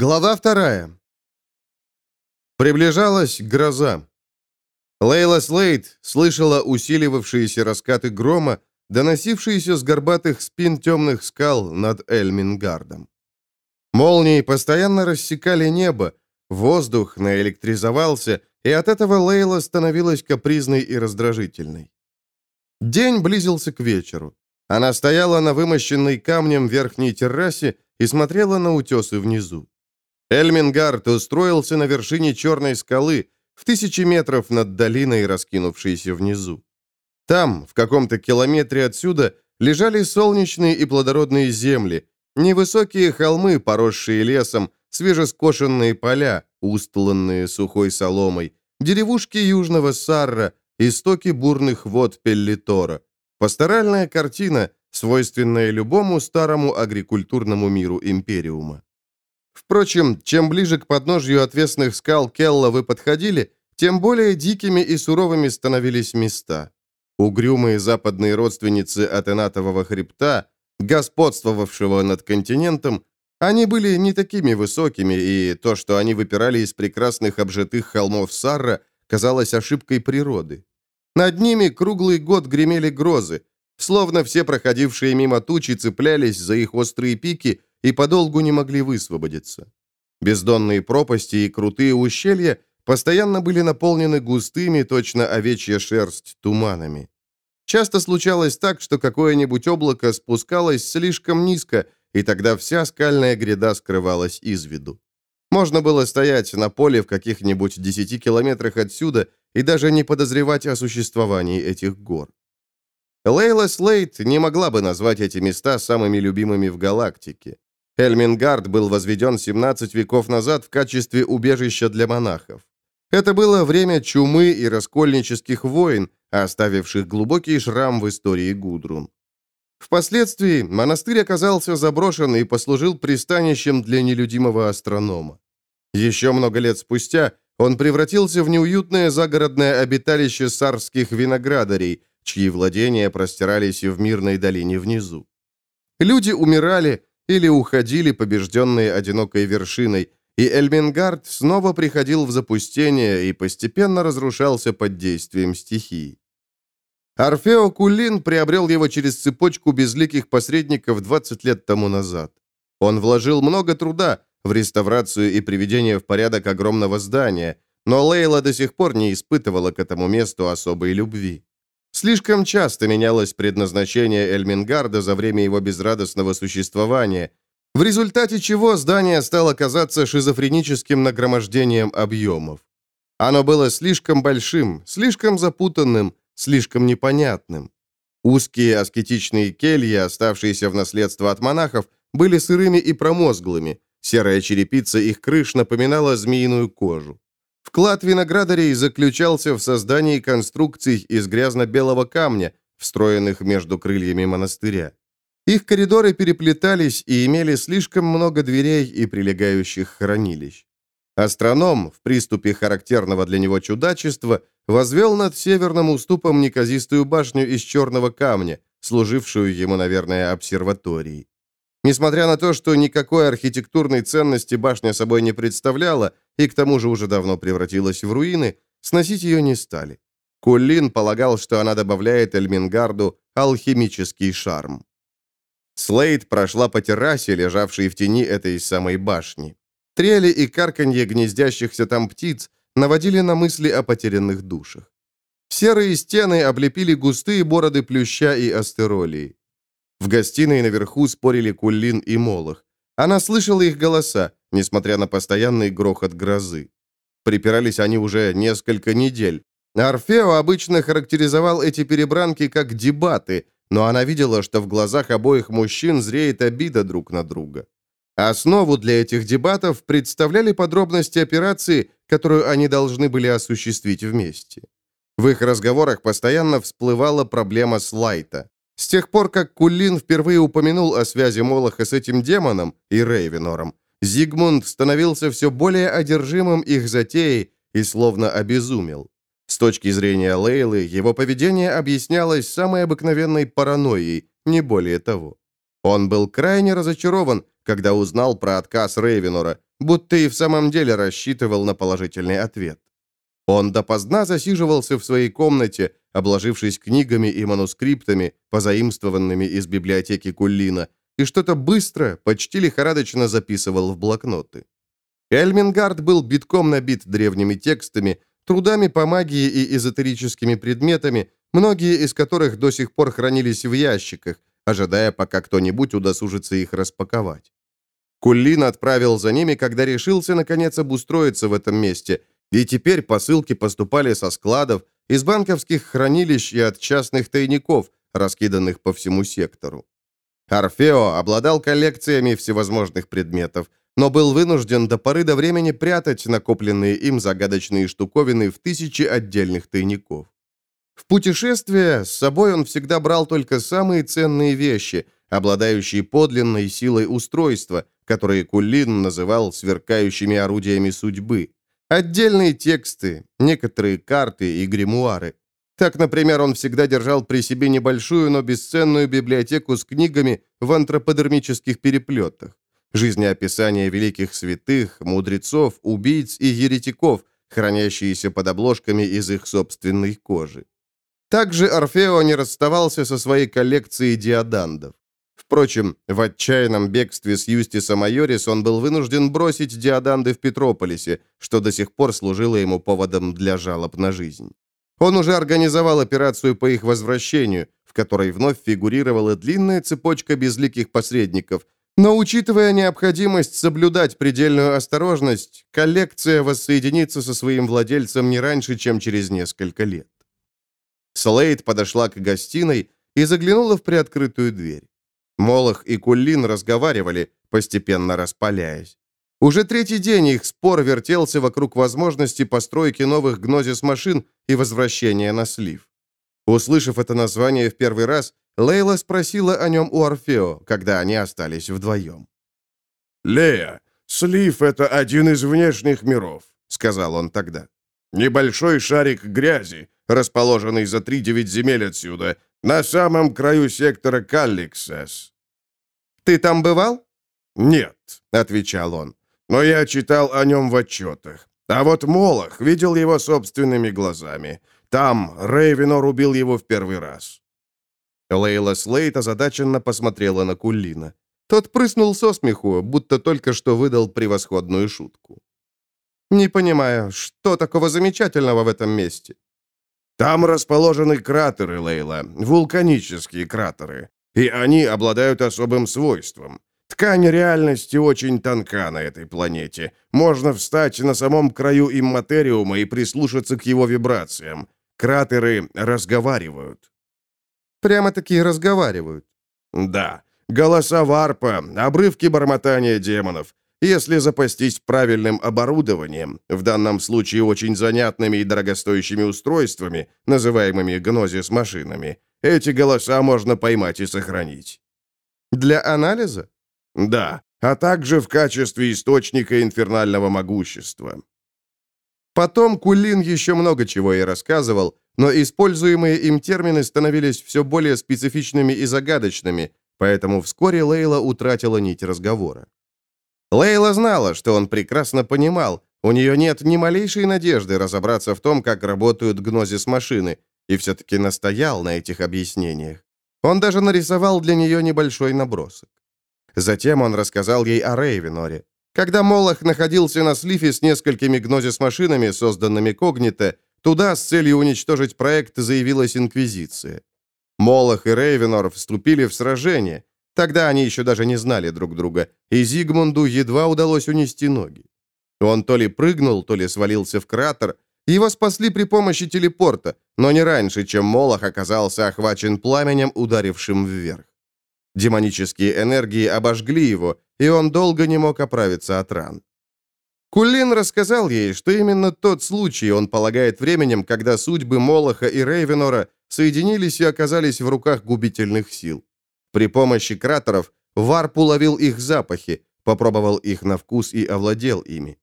Глава вторая. Приближалась гроза. Лейла Слейд слышала усиливавшиеся раскаты грома, доносившиеся с горбатых спин темных скал над Эльмингардом. Молнии постоянно рассекали небо, воздух наэлектризовался, и от этого Лейла становилась капризной и раздражительной. День близился к вечеру. Она стояла на вымощенной камнем верхней террасе и смотрела на утесы внизу. Эльмингард устроился на вершине черной скалы, в тысячи метров над долиной, раскинувшейся внизу. Там, в каком-то километре отсюда, лежали солнечные и плодородные земли, невысокие холмы, поросшие лесом, свежескошенные поля, устланные сухой соломой, деревушки южного Сарра, истоки бурных вод Пеллитора. Пасторальная картина, свойственная любому старому агрикультурному миру Империума. Впрочем, чем ближе к подножью отвесных скал Келла вы подходили, тем более дикими и суровыми становились места. Угрюмые западные родственницы Атенатового хребта, господствовавшего над континентом, они были не такими высокими, и то, что они выпирали из прекрасных обжитых холмов Сарра, казалось ошибкой природы. Над ними круглый год гремели грозы, словно все проходившие мимо тучи цеплялись за их острые пики и подолгу не могли высвободиться. Бездонные пропасти и крутые ущелья постоянно были наполнены густыми, точно овечья шерсть, туманами. Часто случалось так, что какое-нибудь облако спускалось слишком низко, и тогда вся скальная гряда скрывалась из виду. Можно было стоять на поле в каких-нибудь десяти километрах отсюда и даже не подозревать о существовании этих гор. Лейла Слейт не могла бы назвать эти места самыми любимыми в галактике. Эльмингард был возведен 17 веков назад в качестве убежища для монахов. Это было время чумы и раскольнических войн, оставивших глубокий шрам в истории Гудрун. Впоследствии монастырь оказался заброшен и послужил пристанищем для нелюдимого астронома. Еще много лет спустя он превратился в неуютное загородное обиталище сарских виноградарей, чьи владения простирались в мирной долине внизу. Люди умирали, или уходили побежденные одинокой вершиной, и Эльмингард снова приходил в запустение и постепенно разрушался под действием стихии. Орфео Кулин приобрел его через цепочку безликих посредников 20 лет тому назад. Он вложил много труда в реставрацию и приведение в порядок огромного здания, но Лейла до сих пор не испытывала к этому месту особой любви. Слишком часто менялось предназначение Эльмингарда за время его безрадостного существования, в результате чего здание стало казаться шизофреническим нагромождением объемов. Оно было слишком большим, слишком запутанным, слишком непонятным. Узкие аскетичные кельи, оставшиеся в наследство от монахов, были сырыми и промозглыми, серая черепица их крыш напоминала змеиную кожу. Вклад виноградарей заключался в создании конструкций из грязно-белого камня, встроенных между крыльями монастыря. Их коридоры переплетались и имели слишком много дверей и прилегающих хранилищ. Астроном, в приступе характерного для него чудачества, возвел над северным уступом неказистую башню из черного камня, служившую ему, наверное, обсерваторией. Несмотря на то, что никакой архитектурной ценности башня собой не представляла и к тому же уже давно превратилась в руины, сносить ее не стали. Кулин полагал, что она добавляет Эльмингарду алхимический шарм. Слейд прошла по террасе, лежавшей в тени этой самой башни. Трели и карканье гнездящихся там птиц наводили на мысли о потерянных душах. Серые стены облепили густые бороды плюща и астеролии. В гостиной наверху спорили Кулин и Молох. Она слышала их голоса, несмотря на постоянный грохот грозы. Припирались они уже несколько недель. Орфео обычно характеризовал эти перебранки как дебаты, но она видела, что в глазах обоих мужчин зреет обида друг на друга. Основу для этих дебатов представляли подробности операции, которую они должны были осуществить вместе. В их разговорах постоянно всплывала проблема Слайта. С тех пор, как Кулин впервые упомянул о связи Молоха с этим демоном и Рейвенором, Зигмунд становился все более одержимым их затеей и словно обезумел. С точки зрения Лейлы, его поведение объяснялось самой обыкновенной паранойей, не более того. Он был крайне разочарован, когда узнал про отказ Рейвенора, будто и в самом деле рассчитывал на положительный ответ. Он допоздна засиживался в своей комнате, обложившись книгами и манускриптами, позаимствованными из библиотеки Куллина, и что-то быстро, почти лихорадочно записывал в блокноты. Эльмингард был битком набит древними текстами, трудами по магии и эзотерическими предметами, многие из которых до сих пор хранились в ящиках, ожидая, пока кто-нибудь удосужится их распаковать. Куллин отправил за ними, когда решился, наконец, обустроиться в этом месте, и теперь посылки поступали со складов, из банковских хранилищ и от частных тайников, раскиданных по всему сектору. Орфео обладал коллекциями всевозможных предметов, но был вынужден до поры до времени прятать накопленные им загадочные штуковины в тысячи отдельных тайников. В путешествие с собой он всегда брал только самые ценные вещи, обладающие подлинной силой устройства, которые Кулин называл сверкающими орудиями судьбы. Отдельные тексты, некоторые карты и гримуары. Так, например, он всегда держал при себе небольшую, но бесценную библиотеку с книгами в антроподермических переплетах. Жизнеописания великих святых, мудрецов, убийц и еретиков, хранящиеся под обложками из их собственной кожи. Также Орфео не расставался со своей коллекцией диадандов. Впрочем, в отчаянном бегстве с Юстиса Майорис он был вынужден бросить диаданды в Петрополисе, что до сих пор служило ему поводом для жалоб на жизнь. Он уже организовал операцию по их возвращению, в которой вновь фигурировала длинная цепочка безликих посредников, но учитывая необходимость соблюдать предельную осторожность, коллекция воссоединится со своим владельцем не раньше, чем через несколько лет. Слейд подошла к гостиной и заглянула в приоткрытую дверь. Молох и Куллин разговаривали, постепенно распаляясь. Уже третий день их спор вертелся вокруг возможности постройки новых гнозис-машин и возвращения на слив. Услышав это название в первый раз, Лейла спросила о нем у Орфео, когда они остались вдвоем. «Лея, слив — это один из внешних миров», — сказал он тогда. «Небольшой шарик грязи, расположенный за три девять земель отсюда, на самом краю сектора Калликсес». «Ты там бывал?» «Нет», — отвечал он, — «но я читал о нем в отчетах. А вот Молох видел его собственными глазами. Там Рейвенор убил его в первый раз». Лейла Слейт озадаченно посмотрела на Куллина. Тот прыснул со смеху, будто только что выдал превосходную шутку. «Не понимаю, что такого замечательного в этом месте?» Там расположены кратеры, Лейла, вулканические кратеры, и они обладают особым свойством. Ткань реальности очень тонка на этой планете. Можно встать на самом краю имматериума и прислушаться к его вибрациям. Кратеры разговаривают. Прямо-таки разговаривают. Да. Голоса варпа, обрывки бормотания демонов. Если запастись правильным оборудованием, в данном случае очень занятными и дорогостоящими устройствами, называемыми гнозис-машинами, эти голоса можно поймать и сохранить. Для анализа? Да, а также в качестве источника инфернального могущества. Потом Кулин еще много чего и рассказывал, но используемые им термины становились все более специфичными и загадочными, поэтому вскоре Лейла утратила нить разговора. Лейла знала, что он прекрасно понимал, у нее нет ни малейшей надежды разобраться в том, как работают гнозис-машины, и все-таки настоял на этих объяснениях. Он даже нарисовал для нее небольшой набросок. Затем он рассказал ей о Рейвеноре. Когда Молох находился на слифе с несколькими гнозис-машинами, созданными Когнито, туда с целью уничтожить проект заявилась Инквизиция. Молох и Рейвенор вступили в сражение, Тогда они еще даже не знали друг друга, и Зигмунду едва удалось унести ноги. Он то ли прыгнул, то ли свалился в кратер. Его спасли при помощи телепорта, но не раньше, чем Молох оказался охвачен пламенем, ударившим вверх. Демонические энергии обожгли его, и он долго не мог оправиться от ран. Кулин рассказал ей, что именно тот случай он полагает временем, когда судьбы Молоха и Рейвенора соединились и оказались в руках губительных сил. При помощи кратеров Варп уловил их запахи, попробовал их на вкус и овладел ими.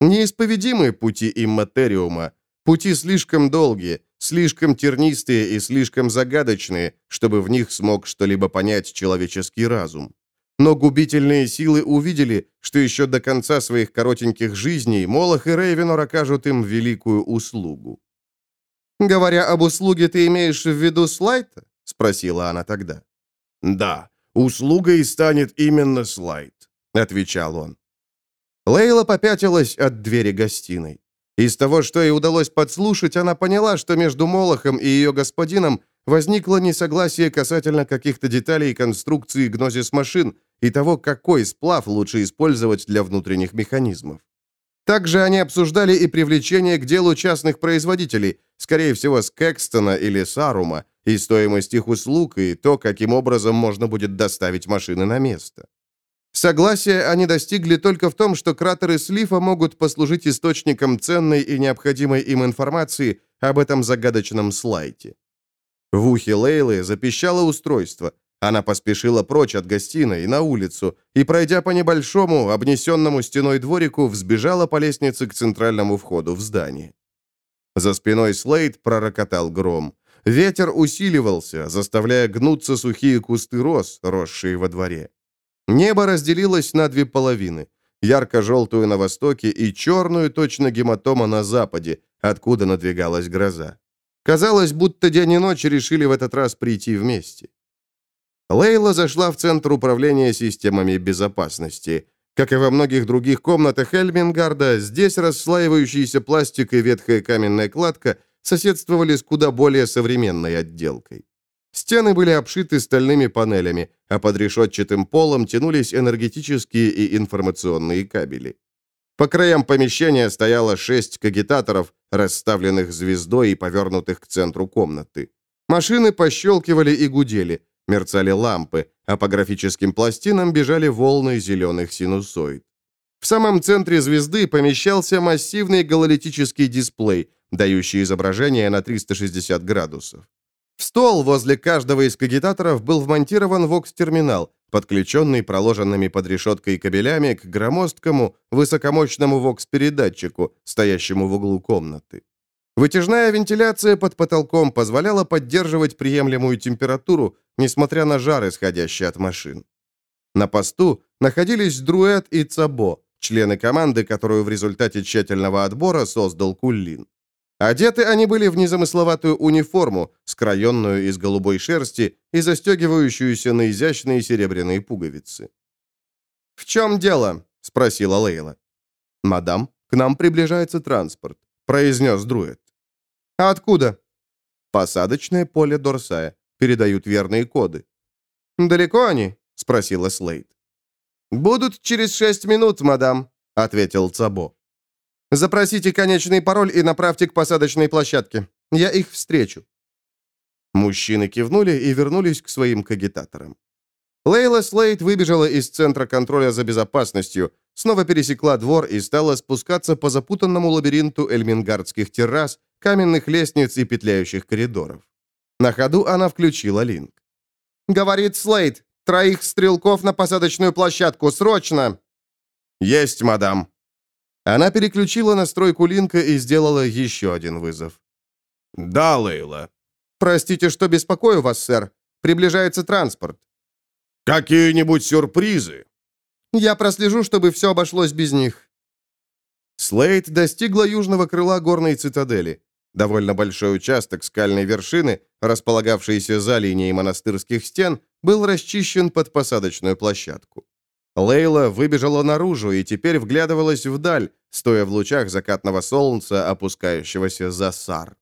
Неисповедимые пути имматериума, пути слишком долгие, слишком тернистые и слишком загадочные, чтобы в них смог что-либо понять человеческий разум. Но губительные силы увидели, что еще до конца своих коротеньких жизней Молох и Рейвенор окажут им великую услугу. «Говоря об услуге, ты имеешь в виду Слайта?» — спросила она тогда. «Да, услугой станет именно Слайт», — отвечал он. Лейла попятилась от двери гостиной. Из того, что ей удалось подслушать, она поняла, что между Молохом и ее господином возникло несогласие касательно каких-то деталей конструкции гнозис-машин и того, какой сплав лучше использовать для внутренних механизмов. Также они обсуждали и привлечение к делу частных производителей, скорее всего, с Кэкстона или Сарума, и стоимость их услуг, и то, каким образом можно будет доставить машины на место. Согласия они достигли только в том, что кратеры слифа могут послужить источником ценной и необходимой им информации об этом загадочном слайде. В ухе Лейлы запищало устройство, она поспешила прочь от гостиной, на улицу, и, пройдя по небольшому, обнесенному стеной дворику, взбежала по лестнице к центральному входу в здание. За спиной Слейд пророкотал гром. Ветер усиливался, заставляя гнуться сухие кусты роз, росшие во дворе. Небо разделилось на две половины. Ярко-желтую на востоке и черную, точно гематома на западе, откуда надвигалась гроза. Казалось, будто день и ночь решили в этот раз прийти вместе. Лейла зашла в центр управления системами безопасности. Как и во многих других комнатах Эльмингарда, здесь расслаивающийся пластик и ветхая каменная кладка соседствовали с куда более современной отделкой. Стены были обшиты стальными панелями, а под решетчатым полом тянулись энергетические и информационные кабели. По краям помещения стояло шесть кагитаторов, расставленных звездой и повернутых к центру комнаты. Машины пощелкивали и гудели, мерцали лампы, а по графическим пластинам бежали волны зеленых синусоид. В самом центре звезды помещался массивный гололитический дисплей, дающий изображение на 360 градусов. В стол возле каждого из кагитаторов был вмонтирован вокс-терминал, подключенный проложенными под решеткой кабелями к громоздкому, высокомощному вокс-передатчику, стоящему в углу комнаты. Вытяжная вентиляция под потолком позволяла поддерживать приемлемую температуру, несмотря на жар, исходящий от машин. На посту находились Друэт и Цабо, члены команды, которую в результате тщательного отбора создал Куллин. Одеты они были в незамысловатую униформу, скроенную из голубой шерсти и застегивающуюся на изящные серебряные пуговицы. «В чем дело?» — спросила Лейла. «Мадам, к нам приближается транспорт», — произнес Друэт. «А откуда?» «Посадочное поле Дорсая передают верные коды. «Далеко они?» — спросила Слейд. «Будут через шесть минут, мадам», — ответил Цабо. «Запросите конечный пароль и направьте к посадочной площадке. Я их встречу». Мужчины кивнули и вернулись к своим кагитаторам. Лейла Слейд выбежала из Центра контроля за безопасностью, снова пересекла двор и стала спускаться по запутанному лабиринту эльмингардских террас, каменных лестниц и петляющих коридоров. На ходу она включила линк. «Говорит Слейд, троих стрелков на посадочную площадку, срочно!» «Есть, мадам!» Она переключила настройку линка и сделала еще один вызов. «Да, Лейла». «Простите, что беспокою вас, сэр. Приближается транспорт». «Какие-нибудь сюрпризы?» «Я прослежу, чтобы все обошлось без них». Слейд достигла южного крыла горной цитадели. Довольно большой участок скальной вершины, располагавшийся за линией монастырских стен, был расчищен под посадочную площадку. Лейла выбежала наружу и теперь вглядывалась вдаль, стоя в лучах закатного солнца, опускающегося за сар.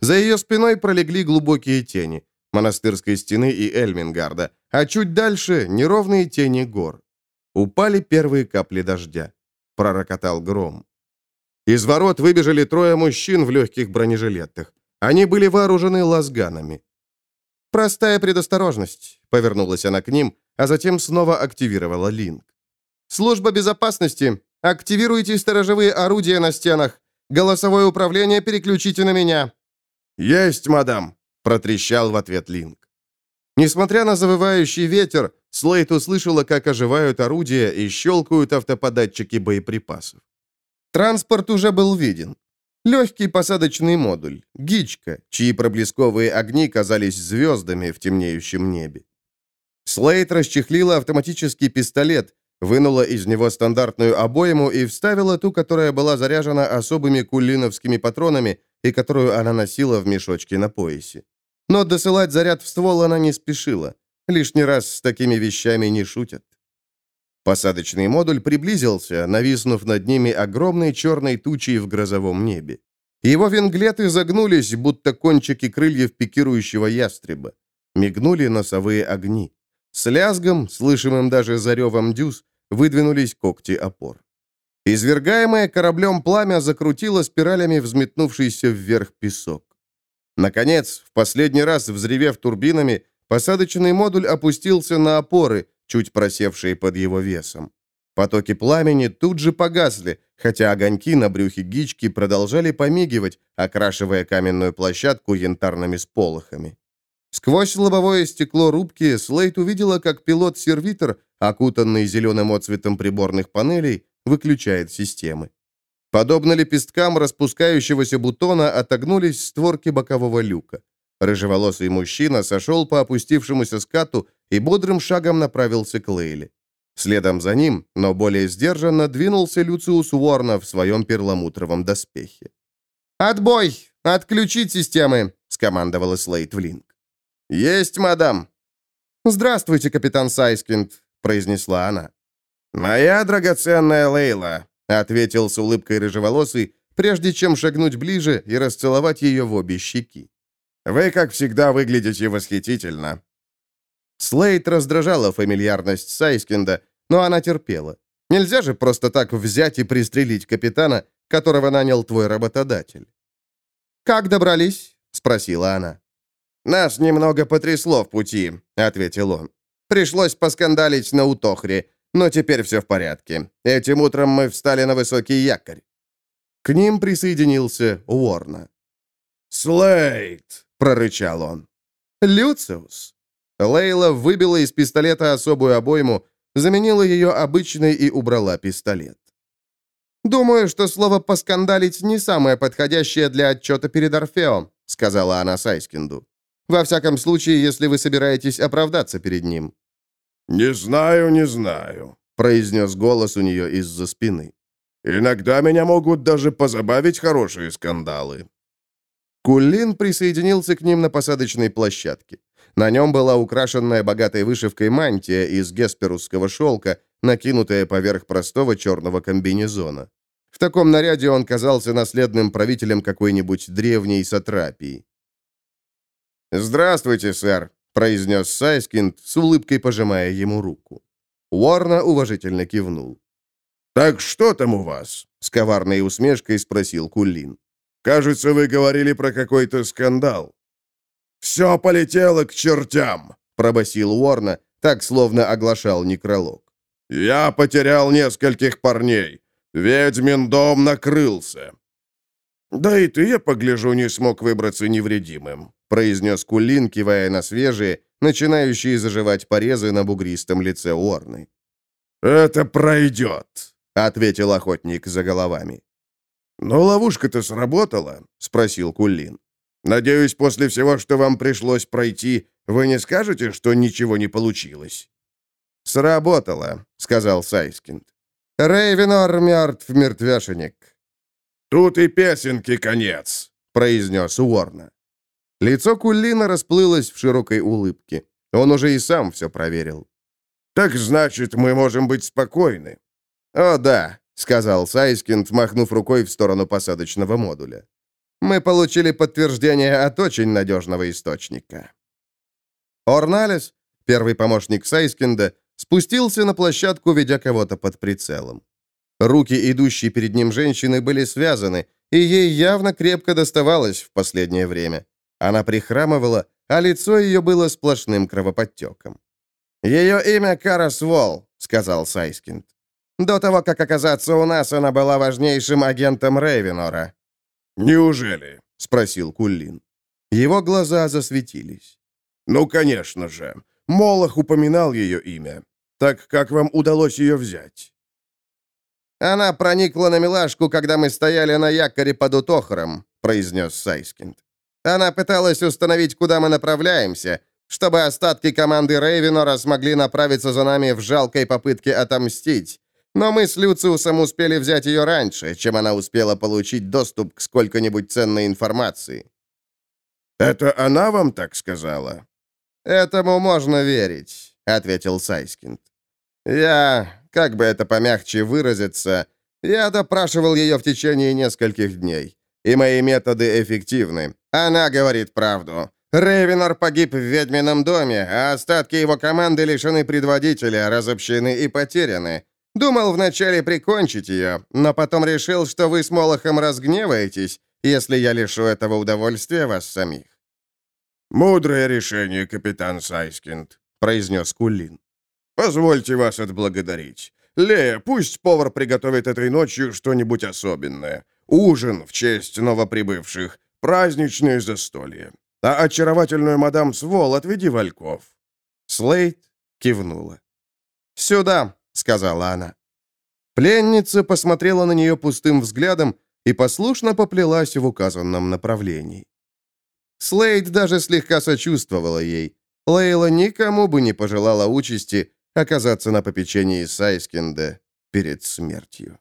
За ее спиной пролегли глубокие тени монастырской стены и Эльмингарда, а чуть дальше неровные тени гор. Упали первые капли дождя. Пророкотал гром. Из ворот выбежали трое мужчин в легких бронежилетах. Они были вооружены лазганами. «Простая предосторожность», — повернулась она к ним, а затем снова активировала линк. «Служба безопасности, активируйте сторожевые орудия на стенах. Голосовое управление переключите на меня». «Есть, мадам», — протрещал в ответ линк. Несмотря на завывающий ветер, Слейт услышала, как оживают орудия и щелкают автоподатчики боеприпасов. Транспорт уже был виден. Легкий посадочный модуль, гичка, чьи проблесковые огни казались звездами в темнеющем небе. Слейд расчехлила автоматический пистолет, вынула из него стандартную обойму и вставила ту, которая была заряжена особыми кулиновскими патронами и которую она носила в мешочке на поясе. Но досылать заряд в ствол она не спешила. Лишний раз с такими вещами не шутят. Посадочный модуль приблизился, нависнув над ними огромной черной тучей в грозовом небе. Его винглеты загнулись, будто кончики крыльев пикирующего ястреба. Мигнули носовые огни. С лязгом, слышимым даже за ревом дюз, выдвинулись когти опор. Извергаемое кораблем пламя закрутило спиралями взметнувшийся вверх песок. Наконец, в последний раз взревев турбинами, посадочный модуль опустился на опоры, чуть просевшие под его весом. Потоки пламени тут же погасли, хотя огоньки на брюхе гички продолжали помигивать, окрашивая каменную площадку янтарными сполохами. Сквозь лобовое стекло рубки Слейт увидела, как пилот-сервитор, окутанный зеленым отцветом приборных панелей, выключает системы. Подобно лепесткам распускающегося бутона отогнулись створки бокового люка. Рыжеволосый мужчина сошел по опустившемуся скату и бодрым шагом направился к Лейле. Следом за ним, но более сдержанно, двинулся Люциус Уорна в своем перламутровом доспехе. «Отбой! Отключить системы!» — скомандовала Слейт Влинг. «Есть, мадам!» «Здравствуйте, капитан Сайскинд», — произнесла она. «Моя драгоценная Лейла», — ответил с улыбкой рыжеволосый, прежде чем шагнуть ближе и расцеловать ее в обе щеки. «Вы, как всегда, выглядите восхитительно. Слейд раздражала фамильярность Сайскинда, но она терпела. Нельзя же просто так взять и пристрелить капитана, которого нанял твой работодатель. «Как добрались?» — спросила она. «Нас немного потрясло в пути», — ответил он. «Пришлось поскандалить на Утохре, но теперь все в порядке. Этим утром мы встали на высокий якорь». К ним присоединился Уорна. «Слейд!» — прорычал он. «Люциус!» Лейла выбила из пистолета особую обойму, заменила ее обычной и убрала пистолет. «Думаю, что слово «поскандалить» не самое подходящее для отчета перед Орфеом», сказала она Сайскинду. «Во всяком случае, если вы собираетесь оправдаться перед ним». «Не знаю, не знаю», произнес голос у нее из-за спины. «Иногда меня могут даже позабавить хорошие скандалы». Кулин присоединился к ним на посадочной площадке. На нем была украшенная богатой вышивкой мантия из гесперусского шелка, накинутая поверх простого черного комбинезона. В таком наряде он казался наследным правителем какой-нибудь древней сатрапии. «Здравствуйте, сэр», — произнес Сайскинд, с улыбкой пожимая ему руку. Уорна уважительно кивнул. «Так что там у вас?» — с коварной усмешкой спросил Кулин. «Кажется, вы говорили про какой-то скандал». «Все полетело к чертям!» — пробасил Уорна, так словно оглашал некролог. «Я потерял нескольких парней. Ведьмин дом накрылся». «Да и ты, я погляжу, не смог выбраться невредимым», — произнес Кулин, кивая на свежие, начинающие заживать порезы на бугристом лице Уорны. «Это пройдет», — ответил охотник за головами. «Но ловушка-то сработала?» — спросил Кулин. Надеюсь, после всего, что вам пришлось пройти, вы не скажете, что ничего не получилось?» «Сработало», — сказал Сайскинд. «Рейвенор мертв, мертвешенек». «Тут и песенки конец», — произнес Уорна. Лицо Кулина расплылось в широкой улыбке. Он уже и сам все проверил. «Так значит, мы можем быть спокойны?» «О, да», — сказал Сайскинд, махнув рукой в сторону посадочного модуля. Мы получили подтверждение от очень надежного источника. Орналес, первый помощник Сайскинда, спустился на площадку, ведя кого-то под прицелом. Руки, идущие перед ним женщины, были связаны, и ей явно крепко доставалось в последнее время. Она прихрамывала, а лицо ее было сплошным кровоподтеком. «Ее имя Карас Волл», — сказал Сайскинд. «До того, как оказаться у нас, она была важнейшим агентом Рейвенора. «Неужели?» — спросил Куллин. Его глаза засветились. «Ну, конечно же. Молох упоминал ее имя. Так как вам удалось ее взять?» «Она проникла на милашку, когда мы стояли на якоре под Утохором», — произнес Сайскинд. «Она пыталась установить, куда мы направляемся, чтобы остатки команды Рейвенора смогли направиться за нами в жалкой попытке отомстить. Но мы с Люциусом успели взять ее раньше, чем она успела получить доступ к сколько-нибудь ценной информации». «Это она вам так сказала?» «Этому можно верить», — ответил Сайскинд. «Я, как бы это помягче выразиться, я допрашивал ее в течение нескольких дней, и мои методы эффективны. Она говорит правду. Рейвенор погиб в ведьмином доме, а остатки его команды лишены предводителя, разобщены и потеряны. Думал вначале прикончить ее, но потом решил, что вы с Молохом разгневаетесь, если я лишу этого удовольствия вас самих». «Мудрое решение, капитан Сайскинд», — произнес Кулин. «Позвольте вас отблагодарить. Лея, пусть повар приготовит этой ночью что-нибудь особенное. Ужин в честь новоприбывших, праздничное застолье. А очаровательную мадам Свол отведи Вальков». Слейд кивнула. «Сюда», — сказала она. Пленница посмотрела на нее пустым взглядом и послушно поплелась в указанном направлении. Слейд даже слегка сочувствовала ей. Лейла никому бы не пожелала участи оказаться на попечении Сайскинда перед смертью.